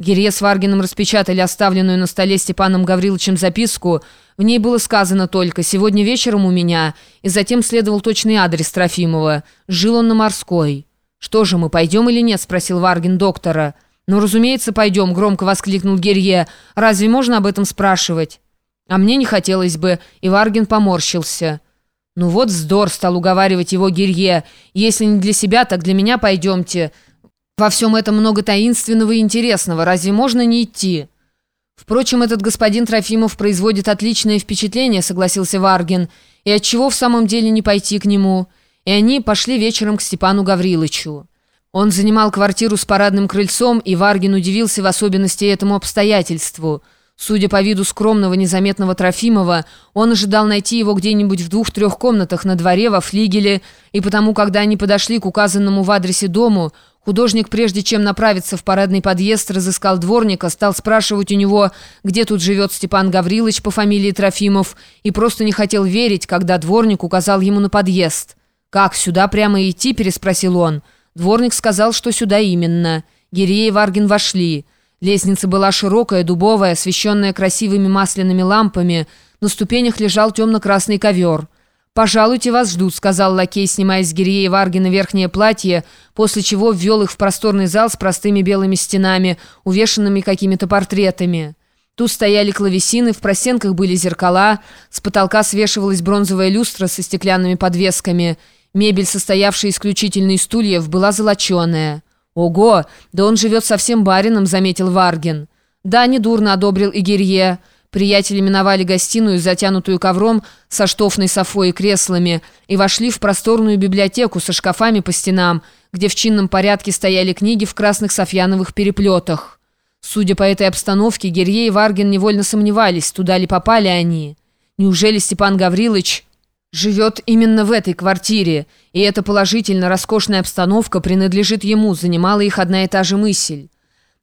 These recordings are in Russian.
Гирье с Варгином распечатали оставленную на столе Степаном Гавриловичем записку. В ней было сказано только «Сегодня вечером у меня», и затем следовал точный адрес Трофимова. Жил он на Морской. «Что же, мы пойдем или нет?» – спросил Варгин доктора. «Ну, разумеется, пойдем», – громко воскликнул Гирье. «Разве можно об этом спрашивать?» «А мне не хотелось бы», и Варгин поморщился. «Ну вот вздор», – стал уговаривать его Гирье. «Если не для себя, так для меня пойдемте». Во всем этом много таинственного и интересного. Разве можно не идти? Впрочем, этот господин Трофимов производит отличное впечатление, согласился Варгин. И отчего в самом деле не пойти к нему? И они пошли вечером к Степану Гавриловичу. Он занимал квартиру с парадным крыльцом, и Варгин удивился в особенности этому обстоятельству. Судя по виду скромного, незаметного Трофимова, он ожидал найти его где-нибудь в двух-трех комнатах на дворе, во флигеле, и потому, когда они подошли к указанному в адресе дому, Художник, прежде чем направиться в парадный подъезд, разыскал дворника, стал спрашивать у него, где тут живет Степан Гаврилович по фамилии Трофимов, и просто не хотел верить, когда дворник указал ему на подъезд. «Как, сюда прямо идти?» – переспросил он. Дворник сказал, что сюда именно. Гирея и Варгин вошли. Лестница была широкая, дубовая, освещенная красивыми масляными лампами. На ступенях лежал темно-красный ковер. «Пожалуйте, вас ждут», — сказал лакей, снимая с Гирье и Варгина верхнее платье, после чего ввел их в просторный зал с простыми белыми стенами, увешанными какими-то портретами. Тут стояли клавесины, в простенках были зеркала, с потолка свешивалась бронзовая люстра со стеклянными подвесками. Мебель, состоявшая исключительно из стульев, была золоченая. «Ого, да он живет совсем барином», — заметил Варгин. «Да, недурно», — одобрил Игирье. Приятели миновали гостиную, затянутую ковром, со штофной софой и креслами, и вошли в просторную библиотеку со шкафами по стенам, где в чинном порядке стояли книги в красных софьяновых переплетах. Судя по этой обстановке, Герье и Варгин невольно сомневались, туда ли попали они. Неужели Степан Гаврилович живет именно в этой квартире, и эта положительно роскошная обстановка принадлежит ему, занимала их одна и та же мысль.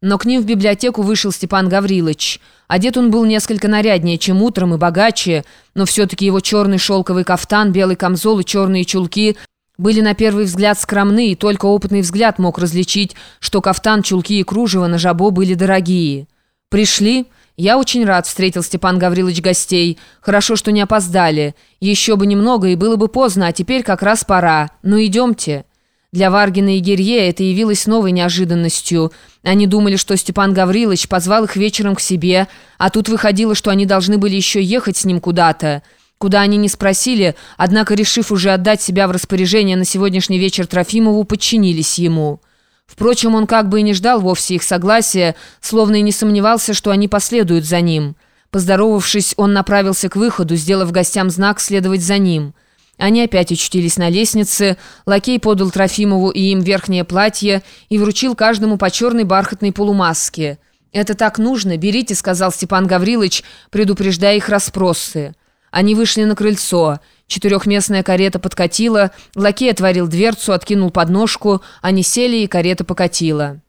Но к ним в библиотеку вышел Степан Гаврилович. Одет он был несколько наряднее, чем утром, и богаче, но все-таки его черный шелковый кафтан, белый камзол и черные чулки были на первый взгляд скромны, и только опытный взгляд мог различить, что кафтан, чулки и кружево на жабо были дорогие. «Пришли?» «Я очень рад», — встретил Степан Гаврилович гостей. «Хорошо, что не опоздали. Еще бы немного, и было бы поздно, а теперь как раз пора. Ну, идемте». Для Варгина и Герье это явилось новой неожиданностью. Они думали, что Степан Гаврилович позвал их вечером к себе, а тут выходило, что они должны были еще ехать с ним куда-то. Куда они не спросили, однако, решив уже отдать себя в распоряжение на сегодняшний вечер Трофимову, подчинились ему. Впрочем, он как бы и не ждал вовсе их согласия, словно и не сомневался, что они последуют за ним. Поздоровавшись, он направился к выходу, сделав гостям знак следовать за ним – они опять очутились на лестнице, лакей подал Трофимову и им верхнее платье и вручил каждому по черной бархатной полумаске. «Это так нужно, берите», — сказал Степан Гаврилович, предупреждая их расспросы. Они вышли на крыльцо. Четырехместная карета подкатила, лакей отворил дверцу, откинул подножку, они сели, и карета покатила.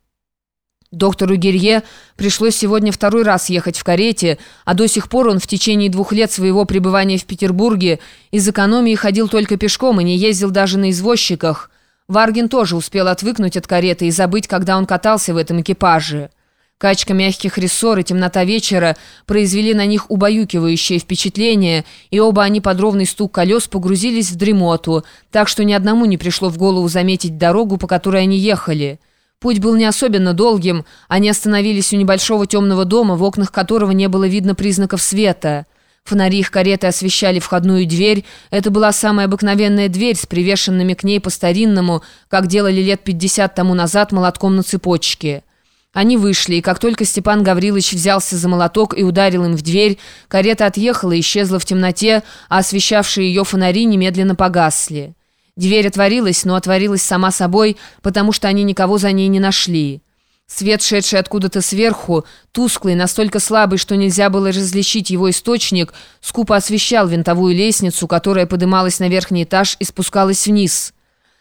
Доктору Гирье пришлось сегодня второй раз ехать в карете, а до сих пор он в течение двух лет своего пребывания в Петербурге из экономии ходил только пешком и не ездил даже на извозчиках. Варгин тоже успел отвыкнуть от кареты и забыть, когда он катался в этом экипаже. Качка мягких рессор и темнота вечера произвели на них убаюкивающее впечатление, и оба они под ровный стук колес погрузились в дремоту, так что ни одному не пришло в голову заметить дорогу, по которой они ехали. Путь был не особенно долгим, они остановились у небольшого темного дома, в окнах которого не было видно признаков света. Фонари их кареты освещали входную дверь. Это была самая обыкновенная дверь с привешенными к ней по-старинному, как делали лет 50 тому назад молотком на цепочке. Они вышли, и как только Степан Гаврилович взялся за молоток и ударил им в дверь, карета отъехала и исчезла в темноте, а освещавшие ее фонари немедленно погасли. Дверь отворилась, но отворилась сама собой, потому что они никого за ней не нашли. Свет, шедший откуда-то сверху, тусклый, настолько слабый, что нельзя было различить его источник, скупо освещал винтовую лестницу, которая подымалась на верхний этаж и спускалась вниз.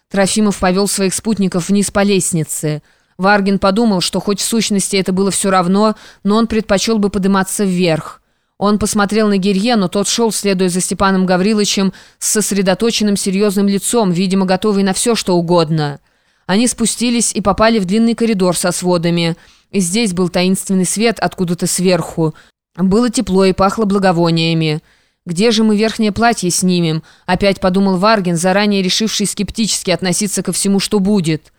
Трофимов повел своих спутников вниз по лестнице. Варгин подумал, что хоть в сущности это было все равно, но он предпочел бы подниматься вверх. Он посмотрел на Гирье, но тот шел, следуя за Степаном Гавриловичем, с сосредоточенным серьезным лицом, видимо, готовый на все, что угодно. Они спустились и попали в длинный коридор со сводами. И здесь был таинственный свет откуда-то сверху. Было тепло и пахло благовониями. «Где же мы верхнее платье снимем?» – опять подумал Варгин, заранее решивший скептически относиться ко всему, что будет.